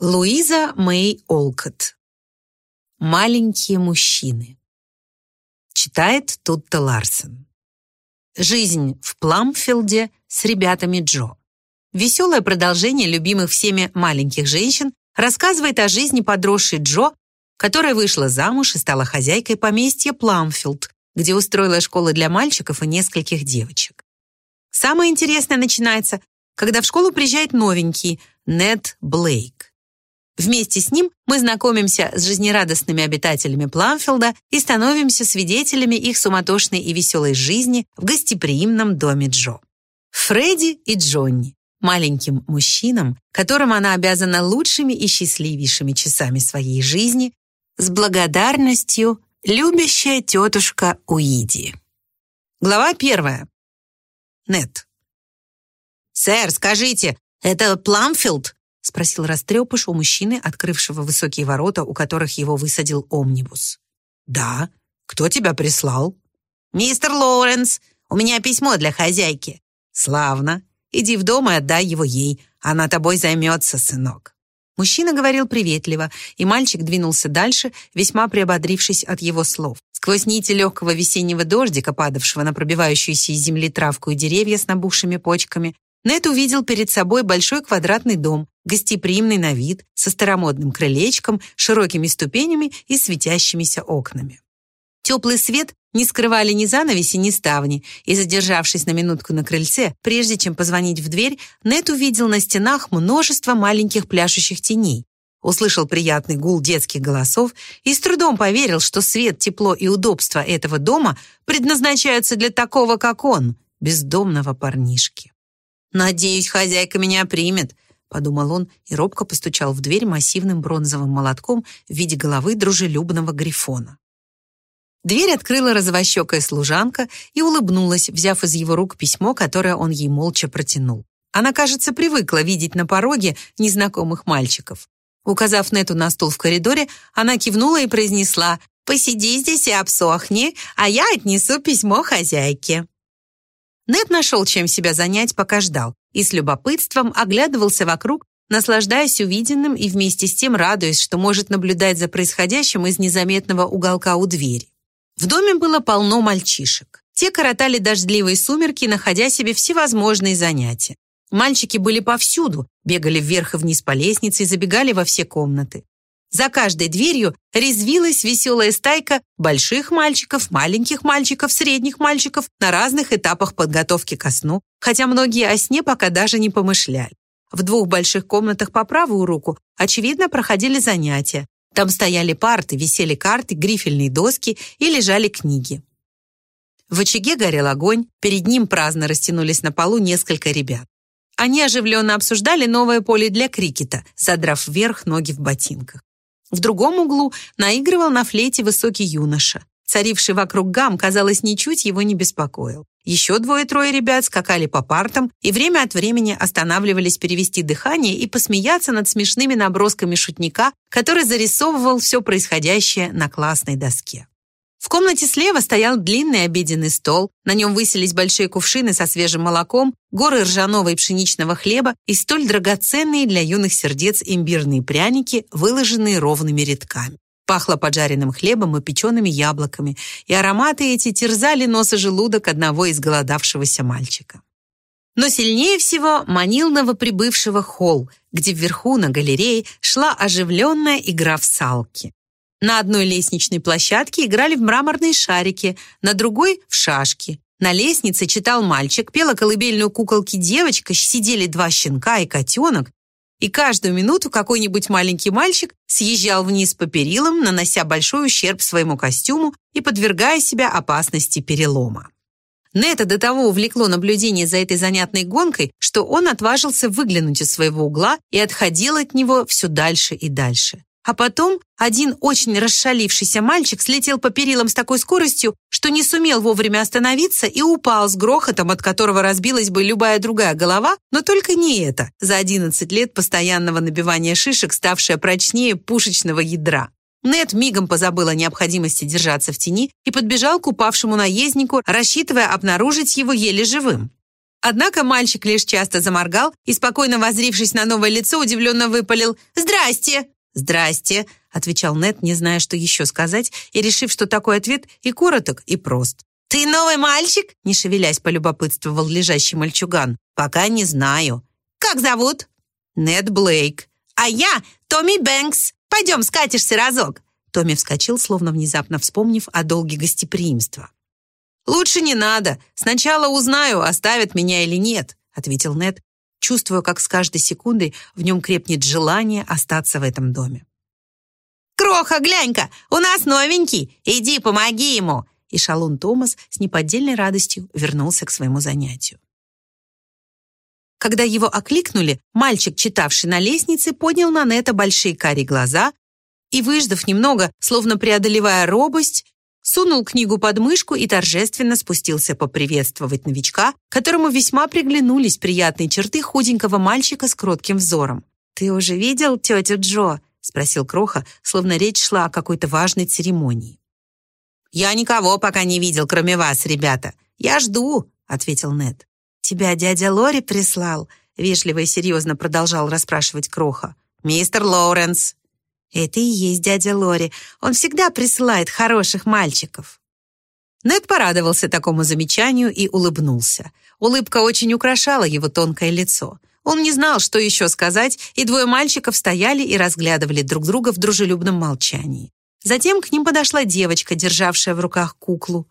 Луиза Мэй Олкот. Маленькие мужчины. Читает Тутта Ларсен. Жизнь в Пламфилде с ребятами Джо. Веселое продолжение любимых всеми маленьких женщин рассказывает о жизни подросшей Джо, которая вышла замуж и стала хозяйкой поместья Пламфилд, где устроила школу для мальчиков и нескольких девочек. Самое интересное начинается, когда в школу приезжает новенький Нед Блейк. Вместе с ним мы знакомимся с жизнерадостными обитателями Пламфилда и становимся свидетелями их суматошной и веселой жизни в гостеприимном доме Джо. Фредди и Джонни маленьким мужчинам, которым она обязана лучшими и счастливейшими часами своей жизни, с благодарностью любящая тетушка Уиди. Глава первая. Нет. «Сэр, скажите, это Пламфилд?» — спросил растрепыш у мужчины, открывшего высокие ворота, у которых его высадил омнибус. «Да. Кто тебя прислал?» «Мистер Лоуренс, у меня письмо для хозяйки». «Славно. Иди в дом и отдай его ей. Она тобой займется, сынок». Мужчина говорил приветливо, и мальчик двинулся дальше, весьма приободрившись от его слов. Сквозь нити легкого весеннего дождика, падавшего на пробивающуюся из земли травку и деревья с набухшими почками, Нед увидел перед собой большой квадратный дом, гостеприимный на вид, со старомодным крылечком, широкими ступенями и светящимися окнами. Теплый свет не скрывали ни занавеси, ни ставни, и, задержавшись на минутку на крыльце, прежде чем позвонить в дверь, Нед увидел на стенах множество маленьких пляшущих теней. Услышал приятный гул детских голосов и с трудом поверил, что свет, тепло и удобство этого дома предназначаются для такого, как он, бездомного парнишки. «Надеюсь, хозяйка меня примет», — подумал он и робко постучал в дверь массивным бронзовым молотком в виде головы дружелюбного грифона. Дверь открыла розовощекая служанка и улыбнулась, взяв из его рук письмо, которое он ей молча протянул. Она, кажется, привыкла видеть на пороге незнакомых мальчиков. Указав Нету на стул в коридоре, она кивнула и произнесла «Посиди здесь и обсохни, а я отнесу письмо хозяйке». Нед нашел, чем себя занять, пока ждал, и с любопытством оглядывался вокруг, наслаждаясь увиденным и вместе с тем радуясь, что может наблюдать за происходящим из незаметного уголка у двери. В доме было полно мальчишек. Те коротали дождливые сумерки, находя себе всевозможные занятия. Мальчики были повсюду, бегали вверх и вниз по лестнице и забегали во все комнаты. За каждой дверью резвилась веселая стайка больших мальчиков, маленьких мальчиков, средних мальчиков на разных этапах подготовки ко сну, хотя многие о сне пока даже не помышляли. В двух больших комнатах по правую руку, очевидно, проходили занятия. Там стояли парты, висели карты, грифельные доски и лежали книги. В очаге горел огонь, перед ним праздно растянулись на полу несколько ребят. Они оживленно обсуждали новое поле для крикета, задрав вверх ноги в ботинках. В другом углу наигрывал на флейте высокий юноша. Царивший вокруг гам, казалось, ничуть его не беспокоил. Еще двое-трое ребят скакали по партам и время от времени останавливались перевести дыхание и посмеяться над смешными набросками шутника, который зарисовывал все происходящее на классной доске. В комнате слева стоял длинный обеденный стол, на нем высились большие кувшины со свежим молоком, горы ржаного и пшеничного хлеба и столь драгоценные для юных сердец имбирные пряники, выложенные ровными рядками. Пахло поджаренным хлебом и печеными яблоками, и ароматы эти терзали нос и желудок одного из голодавшегося мальчика. Но сильнее всего манил новоприбывшего холл, где вверху на галерее шла оживленная игра в салки. На одной лестничной площадке играли в мраморные шарики, на другой — в шашки. На лестнице читал мальчик, пела колыбельную куколки девочка, сидели два щенка и котенок, и каждую минуту какой-нибудь маленький мальчик съезжал вниз по перилам, нанося большой ущерб своему костюму и подвергая себя опасности перелома. Нета до того увлекло наблюдение за этой занятной гонкой, что он отважился выглянуть из своего угла и отходил от него все дальше и дальше. А потом один очень расшалившийся мальчик слетел по перилам с такой скоростью, что не сумел вовремя остановиться и упал с грохотом, от которого разбилась бы любая другая голова, но только не это, за 11 лет постоянного набивания шишек, ставшая прочнее пушечного ядра. Нед мигом позабыл о необходимости держаться в тени и подбежал к упавшему наезднику, рассчитывая обнаружить его еле живым. Однако мальчик лишь часто заморгал и, спокойно возрившись на новое лицо, удивленно выпалил «Здрасте!» «Здрасте!» — отвечал Нед, не зная, что еще сказать, и решив, что такой ответ и короток, и прост. «Ты новый мальчик?» — не шевелясь, полюбопытствовал лежащий мальчуган. «Пока не знаю». «Как зовут?» «Нед Блейк». «А я Томми Бэнкс. Пойдем, скатишься разок». Томми вскочил, словно внезапно вспомнив о долге гостеприимства. «Лучше не надо. Сначала узнаю, оставят меня или нет», ответил Нед, чувствуя, как с каждой секундой в нем крепнет желание остаться в этом доме. «Кроха, глянь-ка, у нас новенький. Иди, помоги ему!» И шалун Томас с неподдельной радостью вернулся к своему занятию. Когда его окликнули, мальчик, читавший на лестнице, поднял на Нета большие карие глаза и, выждав немного, словно преодолевая робость, сунул книгу под мышку и торжественно спустился поприветствовать новичка, которому весьма приглянулись приятные черты худенького мальчика с кротким взором. «Ты уже видел тетю Джо?» — спросил Кроха, словно речь шла о какой-то важной церемонии. «Я никого пока не видел, кроме вас, ребята. Я жду», — ответил Нед. «Тебя дядя Лори прислал?» — вежливо и серьезно продолжал расспрашивать Кроха. «Мистер Лоуренс». «Это и есть дядя Лори. Он всегда присылает хороших мальчиков». Нед порадовался такому замечанию и улыбнулся. Улыбка очень украшала его тонкое лицо. Он не знал, что еще сказать, и двое мальчиков стояли и разглядывали друг друга в дружелюбном молчании. Затем к ним подошла девочка, державшая в руках куклу.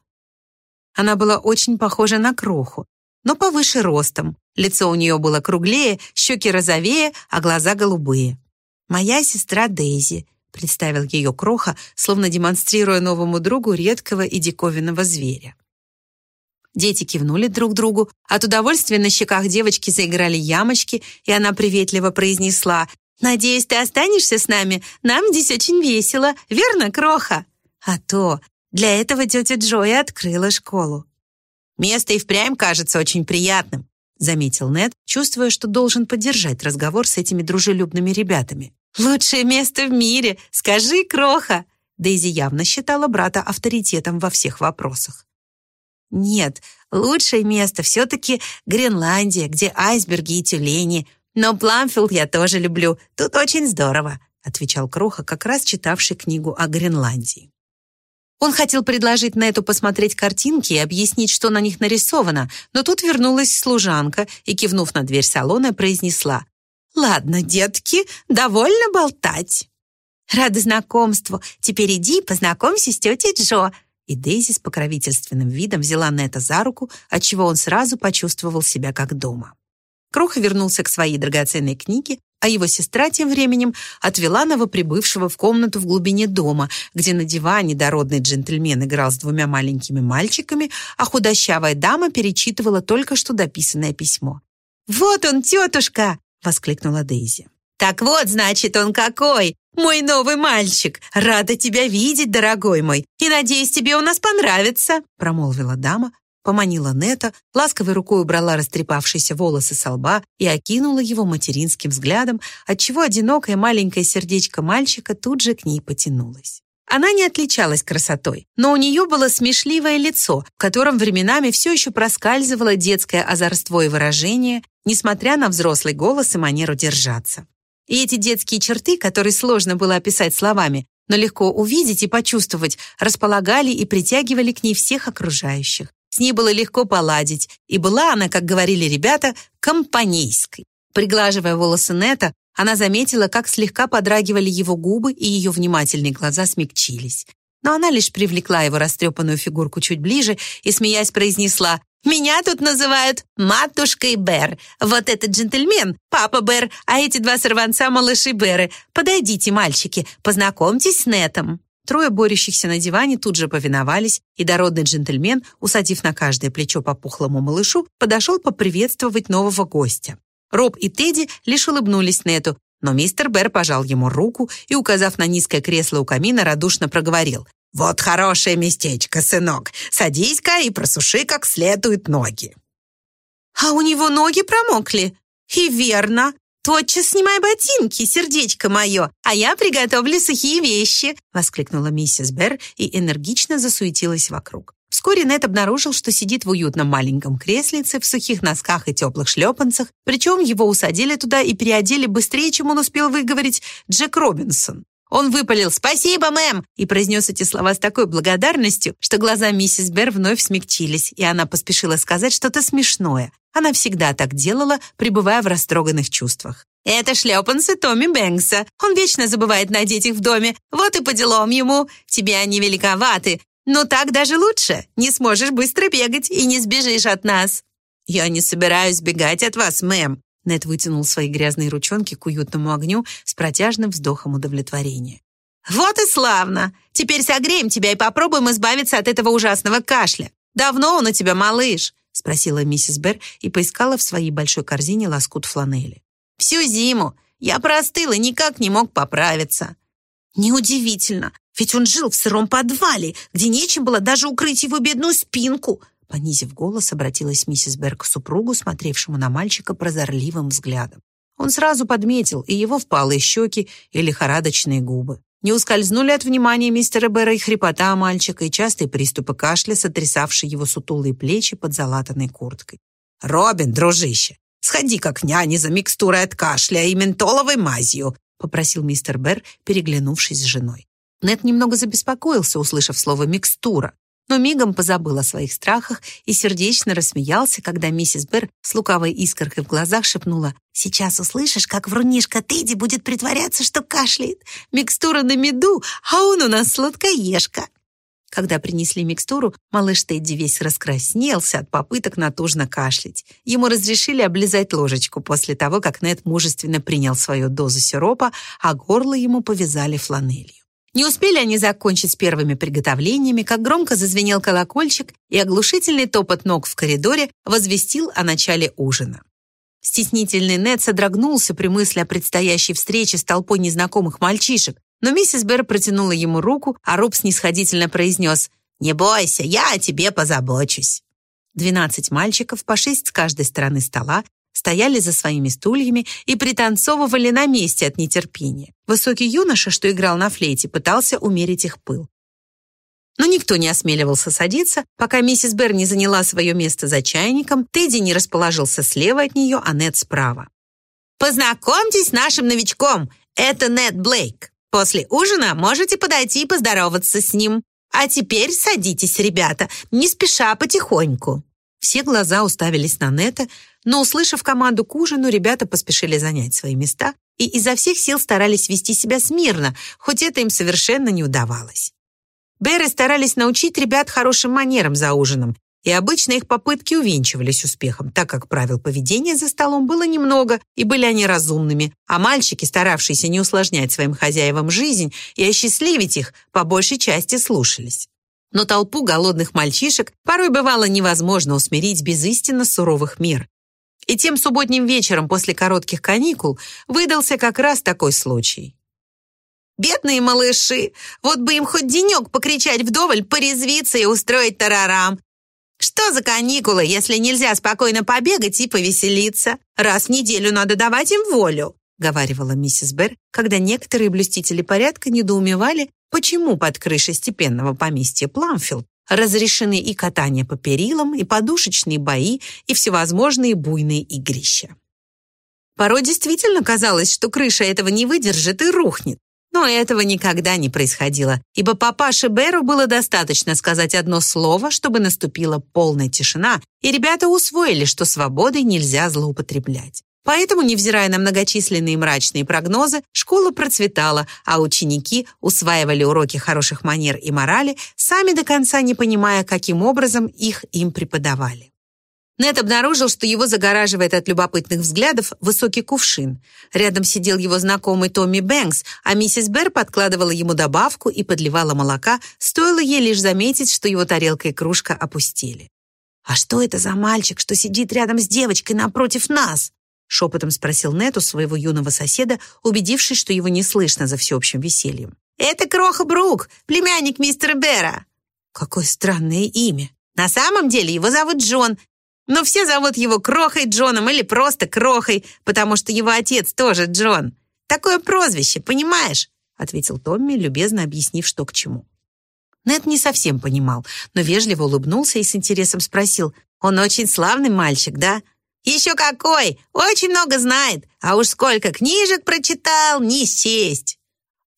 Она была очень похожа на кроху, но повыше ростом. Лицо у нее было круглее, щеки розовее, а глаза голубые. «Моя сестра Дейзи», — представил ее Кроха, словно демонстрируя новому другу редкого и диковинного зверя. Дети кивнули друг другу. От удовольствия на щеках девочки заиграли ямочки, и она приветливо произнесла «Надеюсь, ты останешься с нами? Нам здесь очень весело, верно, Кроха?» «А то! Для этого тетя Джоя открыла школу». «Место и впрямь кажется очень приятным», заметил Нед, чувствуя, что должен поддержать разговор с этими дружелюбными ребятами. «Лучшее место в мире! Скажи, Кроха!» Дейзи явно считала брата авторитетом во всех вопросах. «Нет, лучшее место все-таки Гренландия, где айсберги и тюлени. Но Пламфилд я тоже люблю. Тут очень здорово», отвечал Кроха, как раз читавший книгу о Гренландии. Он хотел предложить Нету посмотреть картинки и объяснить, что на них нарисовано, но тут вернулась служанка и, кивнув на дверь салона, произнесла «Ладно, детки, довольно болтать». «Рада знакомству. Теперь иди познакомься с тетей Джо». И Дейзи с покровительственным видом взяла Нета за руку, отчего он сразу почувствовал себя как дома. Кроха вернулся к своей драгоценной книге, а его сестра тем временем отвела новоприбывшего в комнату в глубине дома, где на диване дородный джентльмен играл с двумя маленькими мальчиками, а худощавая дама перечитывала только что дописанное письмо. «Вот он, тетушка!» — воскликнула Дейзи. «Так вот, значит, он какой! Мой новый мальчик! Рада тебя видеть, дорогой мой, и надеюсь, тебе у нас понравится!» промолвила дама, поманила Нета, ласковой рукой убрала растрепавшиеся волосы со лба и окинула его материнским взглядом, отчего одинокое маленькое сердечко мальчика тут же к ней потянулось. Она не отличалась красотой, но у нее было смешливое лицо, в котором временами все еще проскальзывало детское озорство и выражение, несмотря на взрослый голос и манеру держаться. И эти детские черты, которые сложно было описать словами, но легко увидеть и почувствовать, располагали и притягивали к ней всех окружающих. С ней было легко поладить, и была она, как говорили ребята, компанейской. Приглаживая волосы Нета, она заметила, как слегка подрагивали его губы, и ее внимательные глаза смягчились. Но она лишь привлекла его растрепанную фигурку чуть ближе и, смеясь, произнесла «Меня тут называют матушкой Бэр. Вот этот джентльмен — папа Бэр, а эти два сорванца — малыши Бэры. Подойдите, мальчики, познакомьтесь с Нетом». Трое борющихся на диване тут же повиновались, и дородный джентльмен, усадив на каждое плечо по пухлому малышу, подошел поприветствовать нового гостя. Роб и Тедди лишь улыбнулись Нету, но мистер Бэр пожал ему руку и, указав на низкое кресло у камина, радушно проговорил. «Вот хорошее местечко, сынок. Садись-ка и просуши как следует ноги». «А у него ноги промокли?» «И верно. «Тотчас снимай ботинки, сердечко мое, а я приготовлю сухие вещи!» воскликнула миссис Берр и энергично засуетилась вокруг. Вскоре Нет обнаружил, что сидит в уютном маленьком креслице, в сухих носках и теплых шлепанцах, причем его усадили туда и переодели быстрее, чем он успел выговорить Джек Робинсон. Он выпалил «Спасибо, мэм!» и произнес эти слова с такой благодарностью, что глаза миссис Бер вновь смягчились, и она поспешила сказать что-то смешное. Она всегда так делала, пребывая в растроганных чувствах. «Это шлепанцы Томми Бэнкса. Он вечно забывает надеть их в доме. Вот и по делам ему. Тебе они великоваты. Но так даже лучше. Не сможешь быстро бегать и не сбежишь от нас». «Я не собираюсь бегать от вас, мэм», Нед вытянул свои грязные ручонки к уютному огню с протяжным вздохом удовлетворения. «Вот и славно! Теперь согреем тебя и попробуем избавиться от этого ужасного кашля. Давно он у тебя, малыш?» спросила миссис Бер и поискала в своей большой корзине лоскут фланели. «Всю зиму. Я простыл и никак не мог поправиться». «Неудивительно, ведь он жил в сыром подвале, где нечем было даже укрыть его бедную спинку», Понизив голос, обратилась миссис Берг к супругу, смотревшему на мальчика прозорливым взглядом. Он сразу подметил и его впалые щеки, и лихорадочные губы. Не ускользнули от внимания мистера Бера и хрипота мальчика, и частые приступы кашля, сотрясавшие его сутулые плечи под залатанной курткой. «Робин, дружище, сходи как няне за микстурой от кашля и ментоловой мазью», попросил мистер Бер, переглянувшись с женой. Нед немного забеспокоился, услышав слово «микстура», но мигом позабыл о своих страхах и сердечно рассмеялся, когда миссис Бер с лукавой искоркой в глазах шепнула «Сейчас услышишь, как врунишка Тедди будет притворяться, что кашляет. Микстура на меду, а он у нас сладкоежка». Когда принесли микстуру, малыш Тедди весь раскраснелся от попыток натужно кашлять. Ему разрешили облизать ложечку после того, как Нед мужественно принял свою дозу сиропа, а горло ему повязали фланелью. Не успели они закончить с первыми приготовлениями, как громко зазвенел колокольчик, и оглушительный топот ног в коридоре возвестил о начале ужина. Стеснительный Нед содрогнулся при мысли о предстоящей встрече с толпой незнакомых мальчишек, но миссис Берр протянула ему руку, а Роб снисходительно произнес «Не бойся, я о тебе позабочусь». Двенадцать мальчиков, по шесть с каждой стороны стола, стояли за своими стульями и пританцовывали на месте от нетерпения. Высокий юноша, что играл на флейте, пытался умерить их пыл. Но никто не осмеливался садиться, пока миссис Берр не заняла свое место за чайником, Тедди не расположился слева от нее, а Нед справа. «Познакомьтесь с нашим новичком. Это Нед Блейк. После ужина можете подойти и поздороваться с ним. А теперь садитесь, ребята, не спеша, потихоньку». Все глаза уставились на Нета, но, услышав команду к ужину, ребята поспешили занять свои места и изо всех сил старались вести себя смирно, хоть это им совершенно не удавалось. Беры старались научить ребят хорошим манерам за ужином, и обычно их попытки увенчивались успехом, так как правил поведения за столом было немного, и были они разумными, а мальчики, старавшиеся не усложнять своим хозяевам жизнь и осчастливить их, по большей части слушались но толпу голодных мальчишек порой бывало невозможно усмирить без истинно суровых мер. И тем субботним вечером после коротких каникул выдался как раз такой случай. «Бедные малыши! Вот бы им хоть денек покричать вдоволь, порезвиться и устроить тарарам! Что за каникулы, если нельзя спокойно побегать и повеселиться? Раз в неделю надо давать им волю!» говаривала миссис Берр, когда некоторые блюстители порядка недоумевали, почему под крышей степенного поместья Пламфилд разрешены и катание по перилам, и подушечные бои, и всевозможные буйные игрища. Порой действительно казалось, что крыша этого не выдержит и рухнет. Но этого никогда не происходило, ибо папаше Беру было достаточно сказать одно слово, чтобы наступила полная тишина, и ребята усвоили, что свободой нельзя злоупотреблять. Поэтому, невзирая на многочисленные мрачные прогнозы, школа процветала, а ученики усваивали уроки хороших манер и морали, сами до конца не понимая, каким образом их им преподавали. Нед обнаружил, что его загораживает от любопытных взглядов высокий кувшин. Рядом сидел его знакомый Томми Бэнкс, а миссис Берр подкладывала ему добавку и подливала молока, стоило ей лишь заметить, что его тарелка и кружка опустили. «А что это за мальчик, что сидит рядом с девочкой напротив нас?» Шепотом спросил Нету своего юного соседа, убедившись, что его не слышно за всеобщим весельем. «Это Кроха Брук, племянник мистера Бера». «Какое странное имя. На самом деле его зовут Джон, но все зовут его Крохой Джоном или просто Крохой, потому что его отец тоже Джон. Такое прозвище, понимаешь?» ответил Томми, любезно объяснив, что к чему. Нед не совсем понимал, но вежливо улыбнулся и с интересом спросил, «Он очень славный мальчик, да?» «Еще какой! Очень много знает, а уж сколько книжек прочитал, не сесть!»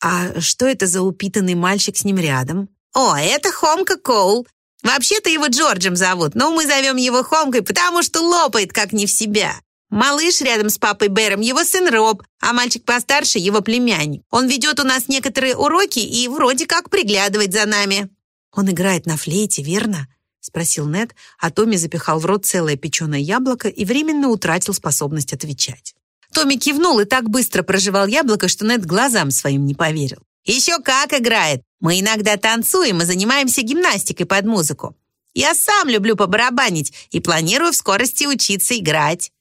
«А что это за упитанный мальчик с ним рядом?» «О, это Хомка Коул. Вообще-то его Джорджем зовут, но мы зовем его Хомкой, потому что лопает, как не в себя. Малыш рядом с папой Бэром, его сын Роб, а мальчик постарше — его племянник. Он ведет у нас некоторые уроки и вроде как приглядывает за нами». «Он играет на флейте, верно?» — спросил Нед, а Томми запихал в рот целое печеное яблоко и временно утратил способность отвечать. Томми кивнул и так быстро прожевал яблоко, что Нед глазам своим не поверил. «Еще как играет! Мы иногда танцуем и занимаемся гимнастикой под музыку. Я сам люблю побарабанить и планирую в скорости учиться играть».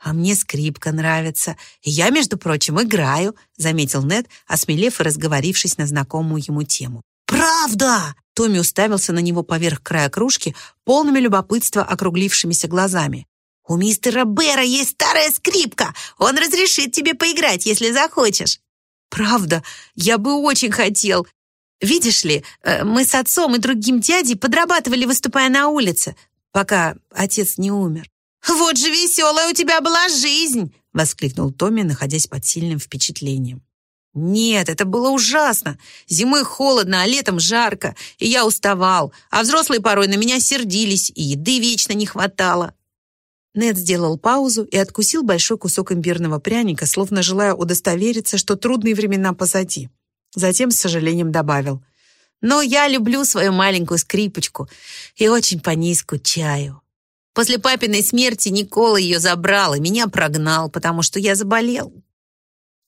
«А мне скрипка нравится. Я, между прочим, играю», заметил Нед, осмелев и разговорившись на знакомую ему тему. «Правда!» Томми уставился на него поверх края кружки, полными любопытства округлившимися глазами. «У мистера Бэра есть старая скрипка. Он разрешит тебе поиграть, если захочешь». «Правда, я бы очень хотел. Видишь ли, э, мы с отцом и другим дядей подрабатывали, выступая на улице, пока отец не умер. «Вот же веселая у тебя была жизнь!» — воскликнул Томми, находясь под сильным впечатлением. «Нет, это было ужасно. Зимой холодно, а летом жарко, и я уставал, а взрослые порой на меня сердились, и еды вечно не хватало». Нед сделал паузу и откусил большой кусок имбирного пряника, словно желая удостовериться, что трудные времена позади. Затем с сожалением добавил. «Но я люблю свою маленькую скрипочку и очень по ней скучаю». После папиной смерти Никола ее забрал и меня прогнал, потому что я заболел.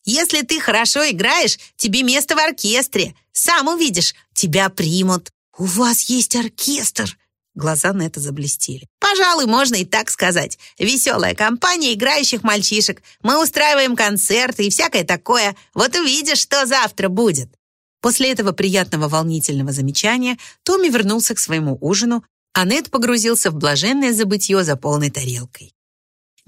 Если ты хорошо играешь, тебе место в оркестре. Сам увидишь, тебя примут. У вас есть оркестр. Глаза на это заблестели. Пожалуй, можно и так сказать. Веселая компания играющих мальчишек. Мы устраиваем концерты и всякое такое. Вот увидишь, что завтра будет. После этого приятного волнительного замечания Томми вернулся к своему ужину, Аннет погрузился в блаженное забытье за полной тарелкой.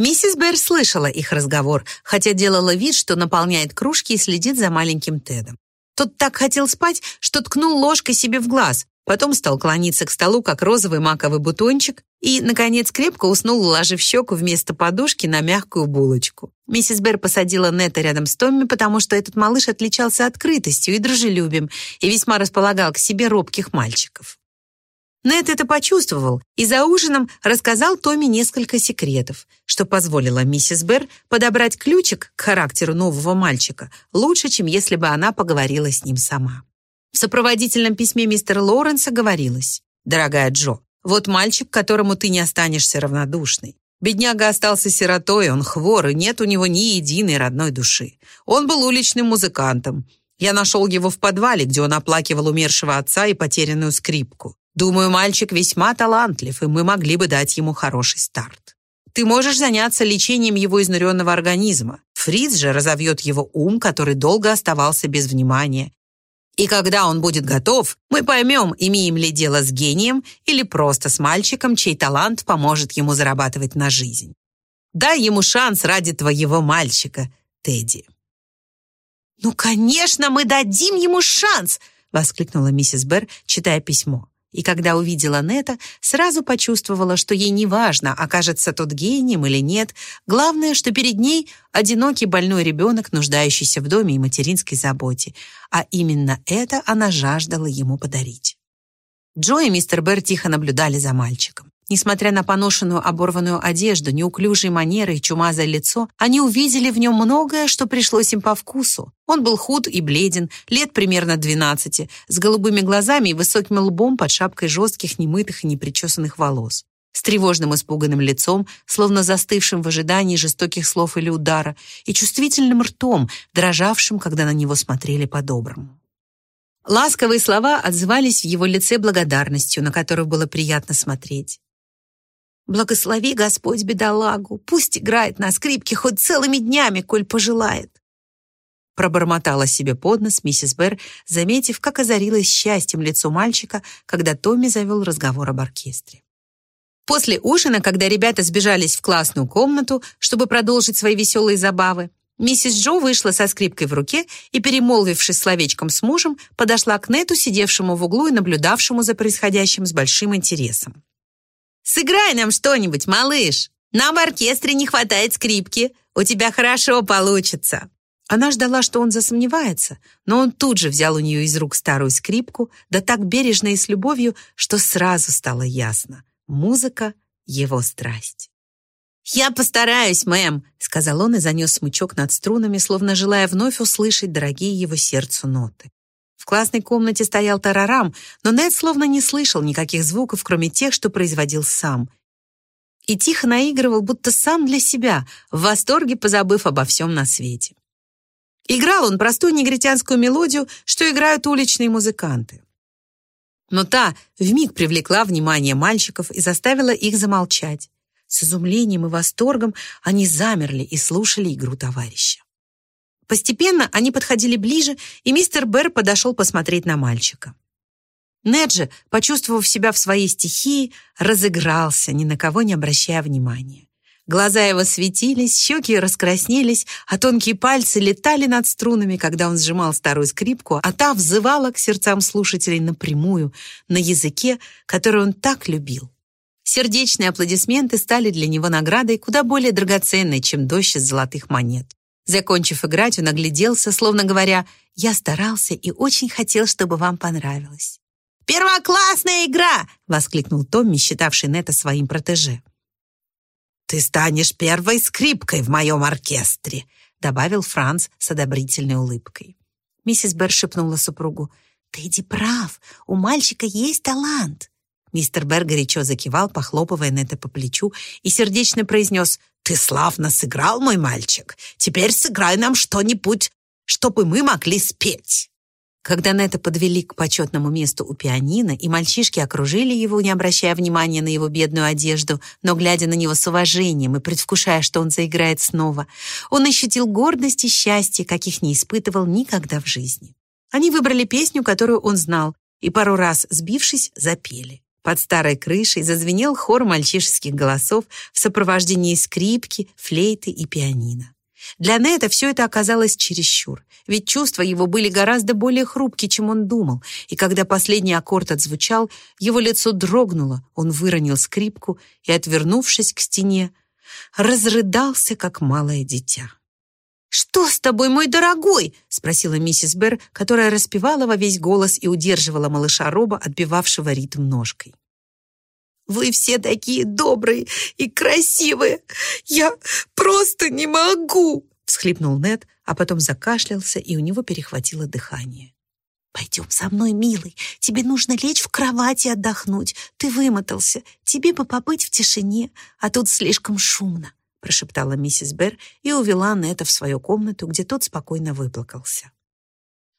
Миссис Берр слышала их разговор, хотя делала вид, что наполняет кружки и следит за маленьким Тедом. Тот так хотел спать, что ткнул ложкой себе в глаз, потом стал клониться к столу, как розовый маковый бутончик, и, наконец, крепко уснул, уложив щеку вместо подушки на мягкую булочку. Миссис Берр посадила Нета рядом с Томми, потому что этот малыш отличался открытостью и дружелюбием и весьма располагал к себе робких мальчиков. Нед это почувствовал и за ужином рассказал Томми несколько секретов, что позволило миссис Берр подобрать ключик к характеру нового мальчика лучше, чем если бы она поговорила с ним сама. В сопроводительном письме мистера Лоуренса говорилось «Дорогая Джо, вот мальчик, которому ты не останешься равнодушной. Бедняга остался сиротой, он хвор, и нет у него ни единой родной души. Он был уличным музыкантом. Я нашел его в подвале, где он оплакивал умершего отца и потерянную скрипку. Думаю, мальчик весьма талантлив, и мы могли бы дать ему хороший старт. Ты можешь заняться лечением его изнуренного организма. Фриц же разовьет его ум, который долго оставался без внимания. И когда он будет готов, мы поймем, имеем ли дело с гением или просто с мальчиком, чей талант поможет ему зарабатывать на жизнь. Дай ему шанс ради твоего мальчика, Тедди. «Ну, конечно, мы дадим ему шанс!» — воскликнула миссис Берр, читая письмо и когда увидела Нета, сразу почувствовала, что ей не важно, окажется тот гением или нет. Главное, что перед ней одинокий больной ребенок, нуждающийся в доме и материнской заботе. А именно это она жаждала ему подарить. Джо и мистер Берр тихо наблюдали за мальчиком. Несмотря на поношенную оборванную одежду, неуклюжие манеры и чумазое лицо, они увидели в нем многое, что пришлось им по вкусу. Он был худ и бледен, лет примерно 12, с голубыми глазами и высоким лбом под шапкой жестких, немытых и непричесанных волос. С тревожным испуганным лицом, словно застывшим в ожидании жестоких слов или удара, и чувствительным ртом, дрожавшим, когда на него смотрели по-доброму. Ласковые слова отзывались в его лице благодарностью, на которую было приятно смотреть. Благослови Господь бедолагу, пусть играет на скрипке хоть целыми днями, коль пожелает. Пробормотала себе под нос миссис Берр, заметив, как озарилось счастьем лицо мальчика, когда Томми завел разговор об оркестре. После ужина, когда ребята сбежались в классную комнату, чтобы продолжить свои веселые забавы, Миссис Джо вышла со скрипкой в руке и, перемолвившись словечком с мужем, подошла к Нету, сидевшему в углу и наблюдавшему за происходящим с большим интересом. «Сыграй нам что-нибудь, малыш! Нам в оркестре не хватает скрипки. У тебя хорошо получится!» Она ждала, что он засомневается, но он тут же взял у нее из рук старую скрипку, да так бережно и с любовью, что сразу стало ясно. Музыка — его страсть. «Я постараюсь, мэм», — сказал он и занес смычок над струнами, словно желая вновь услышать дорогие его сердцу ноты. В классной комнате стоял тарарам, но Нед словно не слышал никаких звуков, кроме тех, что производил сам. И тихо наигрывал, будто сам для себя, в восторге позабыв обо всем на свете. Играл он простую негритянскую мелодию, что играют уличные музыканты. Но та вмиг привлекла внимание мальчиков и заставила их замолчать. С изумлением и восторгом они замерли и слушали игру товарища. Постепенно они подходили ближе, и мистер Берр подошел посмотреть на мальчика. Нед же, почувствовав себя в своей стихии, разыгрался, ни на кого не обращая внимания. Глаза его светились, щеки раскраснелись, а тонкие пальцы летали над струнами, когда он сжимал старую скрипку, а та взывала к сердцам слушателей напрямую, на языке, который он так любил. Сердечные аплодисменты стали для него наградой куда более драгоценной, чем дождь из золотых монет. Закончив играть, он огляделся, словно говоря, «Я старался и очень хотел, чтобы вам понравилось». «Первоклассная игра!» — воскликнул Томми, считавший Нета своим протеже. «Ты станешь первой скрипкой в моем оркестре», — добавил Франц с одобрительной улыбкой. Миссис Берр шепнула супругу, «Тедди прав, у мальчика есть талант». Мистер Берр горячо закивал, похлопывая Нета по плечу, и сердечно произнес «Ты славно сыграл, мой мальчик. Теперь сыграй нам что-нибудь, чтобы мы могли спеть». Когда Нета подвели к почетному месту у пианино, и мальчишки окружили его, не обращая внимания на его бедную одежду, но глядя на него с уважением и предвкушая, что он заиграет снова, он ощутил гордость и счастье, каких не испытывал никогда в жизни. Они выбрали песню, которую он знал, и пару раз, сбившись, запели. Под старой крышей зазвенел хор мальчишеских голосов в сопровождении скрипки, флейты и пианино. Для Нета все это оказалось чересчур, ведь чувства его были гораздо более хрупкие, чем он думал, и когда последний аккорд отзвучал, его лицо дрогнуло, он выронил скрипку и, отвернувшись к стене, разрыдался, как малое дитя. «Что с тобой, мой дорогой?» — спросила миссис Берр, которая распевала во весь голос и удерживала малыша Роба, отбивавшего ритм ножкой. «Вы все такие добрые и красивые! Я просто не могу!» — всхлипнул Нед, а потом закашлялся, и у него перехватило дыхание. «Пойдем со мной, милый. Тебе нужно лечь в кровати отдохнуть. Ты вымотался. Тебе бы побыть в тишине, а тут слишком шумно прошептала миссис Берр и увела Нета в свою комнату, где тот спокойно выплакался.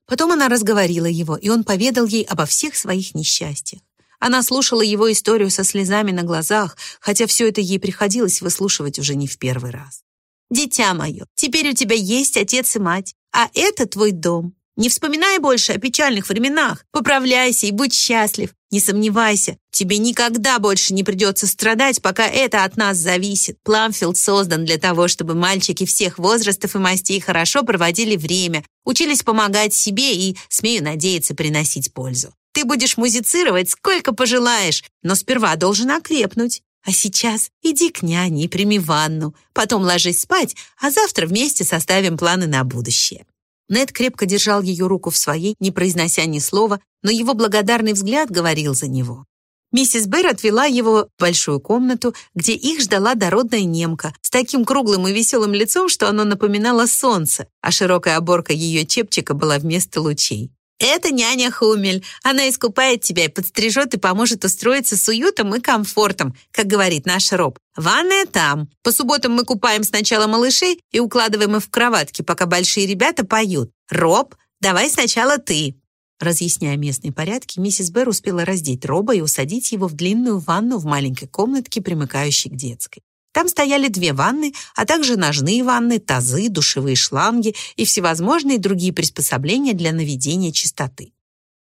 Потом она разговорила его, и он поведал ей обо всех своих несчастьях. Она слушала его историю со слезами на глазах, хотя все это ей приходилось выслушивать уже не в первый раз. «Дитя мое, теперь у тебя есть отец и мать, а это твой дом. Не вспоминай больше о печальных временах. Поправляйся и будь счастлив. Не сомневайся, тебе никогда больше не придется страдать, пока это от нас зависит. Пламфилд создан для того, чтобы мальчики всех возрастов и мастей хорошо проводили время, учились помогать себе и, смею надеяться, приносить пользу. Ты будешь музицировать сколько пожелаешь, но сперва должен окрепнуть. А сейчас иди к няне и прими ванну, потом ложись спать, а завтра вместе составим планы на будущее. Нед крепко держал ее руку в своей, не произнося ни слова, но его благодарный взгляд говорил за него. Миссис Бэр отвела его в большую комнату, где их ждала дородная немка с таким круглым и веселым лицом, что оно напоминало солнце, а широкая оборка ее чепчика была вместо лучей. Это няня Хумель. Она искупает тебя и подстрижет и поможет устроиться с уютом и комфортом, как говорит наш Роб. Ванная там. По субботам мы купаем сначала малышей и укладываем их в кроватки, пока большие ребята поют. Роб, давай сначала ты. Разъясняя местные порядки, миссис Берр успела раздеть Роба и усадить его в длинную ванну в маленькой комнатке, примыкающей к детской. Там стояли две ванны, а также ножные ванны, тазы, душевые шланги и всевозможные другие приспособления для наведения чистоты.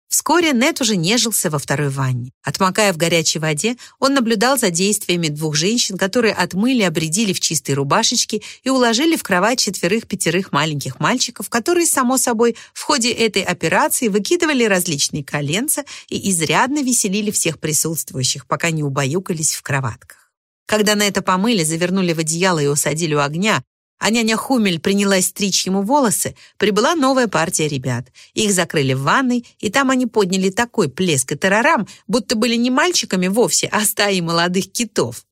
Вскоре Нет уже нежился во второй ванне. Отмокая в горячей воде, он наблюдал за действиями двух женщин, которые отмыли, обредили в чистые рубашечки и уложили в кровать четверых-пятерых маленьких мальчиков, которые, само собой, в ходе этой операции выкидывали различные коленца и изрядно веселили всех присутствующих, пока не убаюкались в кроватках. Когда на это помыли, завернули в одеяло и усадили у огня, а няня Хумель принялась стричь ему волосы, прибыла новая партия ребят. Их закрыли в ванной, и там они подняли такой плеск и тарарам, будто были не мальчиками вовсе, а стаей молодых китов.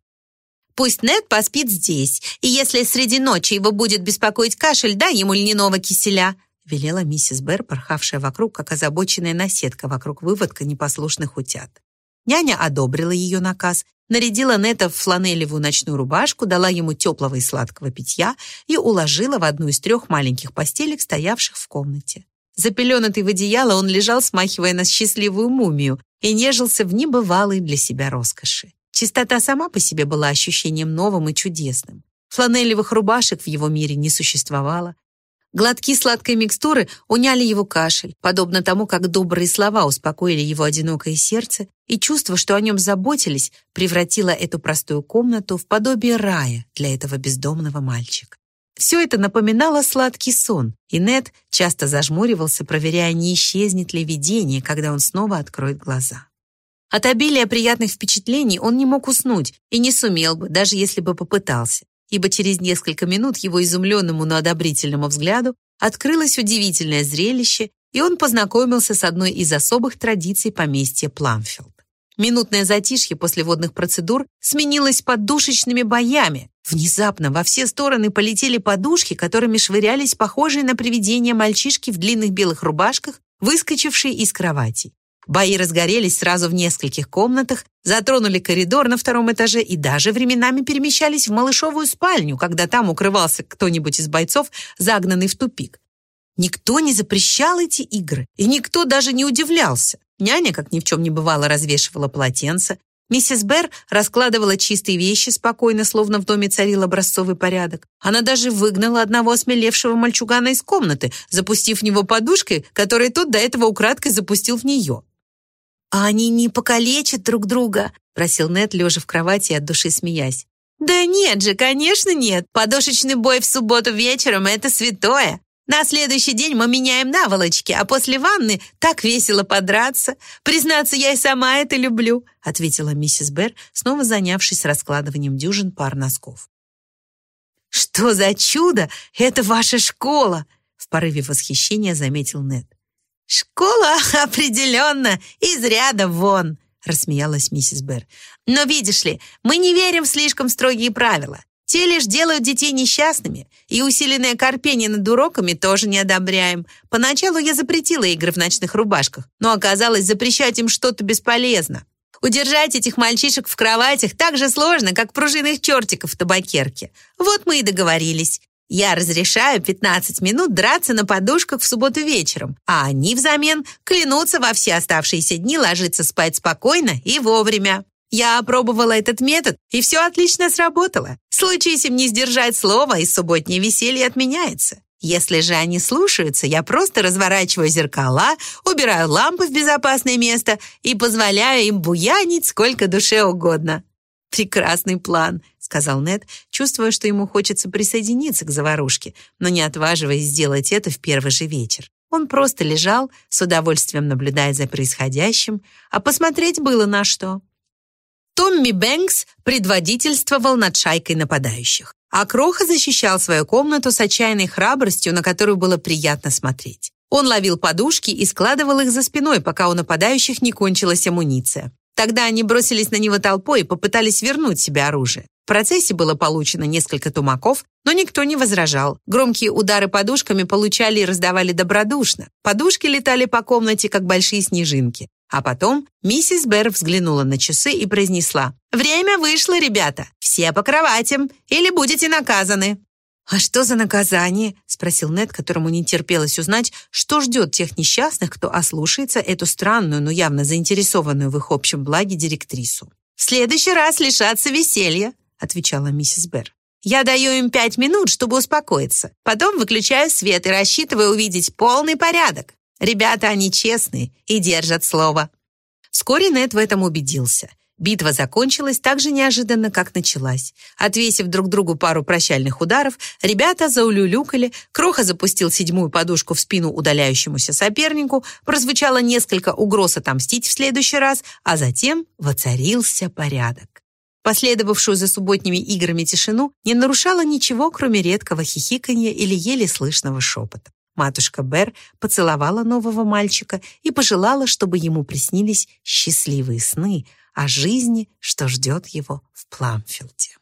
«Пусть Нед поспит здесь, и если среди ночи его будет беспокоить кашель, дай ему льняного киселя», велела миссис Берр, порхавшая вокруг, как озабоченная наседка вокруг выводка непослушных утят. Няня одобрила ее наказ нарядила Нета в фланелевую ночную рубашку, дала ему теплого и сладкого питья и уложила в одну из трех маленьких постелек, стоявших в комнате. Запеленатый в одеяло, он лежал, смахивая на счастливую мумию, и нежился в небывалой для себя роскоши. Чистота сама по себе была ощущением новым и чудесным. Фланелевых рубашек в его мире не существовало, Глотки сладкой микстуры уняли его кашель, подобно тому, как добрые слова успокоили его одинокое сердце, и чувство, что о нем заботились, превратило эту простую комнату в подобие рая для этого бездомного мальчика. Все это напоминало сладкий сон, и Нед часто зажмуривался, проверяя, не исчезнет ли видение, когда он снова откроет глаза. От обилия приятных впечатлений он не мог уснуть и не сумел бы, даже если бы попытался ибо через несколько минут его изумленному, но одобрительному взгляду открылось удивительное зрелище, и он познакомился с одной из особых традиций поместья Пламфилд. Минутное затишье после водных процедур сменилось подушечными боями. Внезапно во все стороны полетели подушки, которыми швырялись похожие на привидения мальчишки в длинных белых рубашках, выскочившие из кроватей. Бои разгорелись сразу в нескольких комнатах, затронули коридор на втором этаже и даже временами перемещались в малышовую спальню, когда там укрывался кто-нибудь из бойцов, загнанный в тупик. Никто не запрещал эти игры, и никто даже не удивлялся. Няня, как ни в чем не бывало, развешивала полотенца. Миссис Берр раскладывала чистые вещи спокойно, словно в доме царил образцовый порядок. Она даже выгнала одного осмелевшего мальчугана из комнаты, запустив в него подушкой, которой тот до этого украдкой запустил в нее. «А они не покалечат друг друга?» просил Нед, лежа в кровати от души смеясь. «Да нет же, конечно нет. Подушечный бой в субботу вечером — это святое. На следующий день мы меняем наволочки, а после ванны так весело подраться. Признаться, я и сама это люблю», ответила миссис Берр, снова занявшись раскладыванием дюжин пар носков. «Что за чудо! Это ваша школа!» в порыве восхищения заметил Нед. «Школа определенно из ряда вон», — рассмеялась миссис Берр. «Но видишь ли, мы не верим в слишком строгие правила. Те лишь делают детей несчастными, и усиленное корпение над уроками тоже не одобряем. Поначалу я запретила игры в ночных рубашках, но оказалось, запрещать им что-то бесполезно. Удержать этих мальчишек в кроватях так же сложно, как пружинных чертиков в табакерке. Вот мы и договорились. Я разрешаю 15 минут драться на подушках в субботу вечером, а они взамен клянутся во все оставшиеся дни ложиться спать спокойно и вовремя. Я опробовала этот метод, и все отлично сработало. Случись им не сдержать слова, и субботнее веселье отменяется. Если же они слушаются, я просто разворачиваю зеркала, убираю лампы в безопасное место и позволяю им буянить сколько душе угодно. Прекрасный план, сказал Нед, чувствуя, что ему хочется присоединиться к заварушке, но не отваживаясь сделать это в первый же вечер. Он просто лежал, с удовольствием наблюдая за происходящим, а посмотреть было на что. Томми Бэнкс предводительствовал над шайкой нападающих, а Кроха защищал свою комнату с отчаянной храбростью, на которую было приятно смотреть. Он ловил подушки и складывал их за спиной, пока у нападающих не кончилась амуниция. Тогда они бросились на него толпой и попытались вернуть себе оружие. В процессе было получено несколько тумаков, но никто не возражал. Громкие удары подушками получали и раздавали добродушно. Подушки летали по комнате, как большие снежинки. А потом миссис Берр взглянула на часы и произнесла «Время вышло, ребята! Все по кроватям, или будете наказаны!» «А что за наказание?» — спросил Нед, которому не терпелось узнать, что ждет тех несчастных, кто ослушается эту странную, но явно заинтересованную в их общем благе директрису. «В следующий раз лишаться веселья», — отвечала миссис Берр. «Я даю им пять минут, чтобы успокоиться. Потом выключаю свет и рассчитываю увидеть полный порядок. Ребята, они честные и держат слово. Вскоре Нед в этом убедился. Битва закончилась так же неожиданно, как началась. Отвесив друг другу пару прощальных ударов, ребята заулюлюкали, Кроха запустил седьмую подушку в спину удаляющемуся сопернику, прозвучало несколько угроз отомстить в следующий раз, а затем воцарился порядок. Последовавшую за субботними играми тишину не нарушало ничего, кроме редкого хихиканья или еле слышного шепота. Матушка Бер поцеловала нового мальчика и пожелала, чтобы ему приснились счастливые сны о жизни, что ждет его в Пламфилде.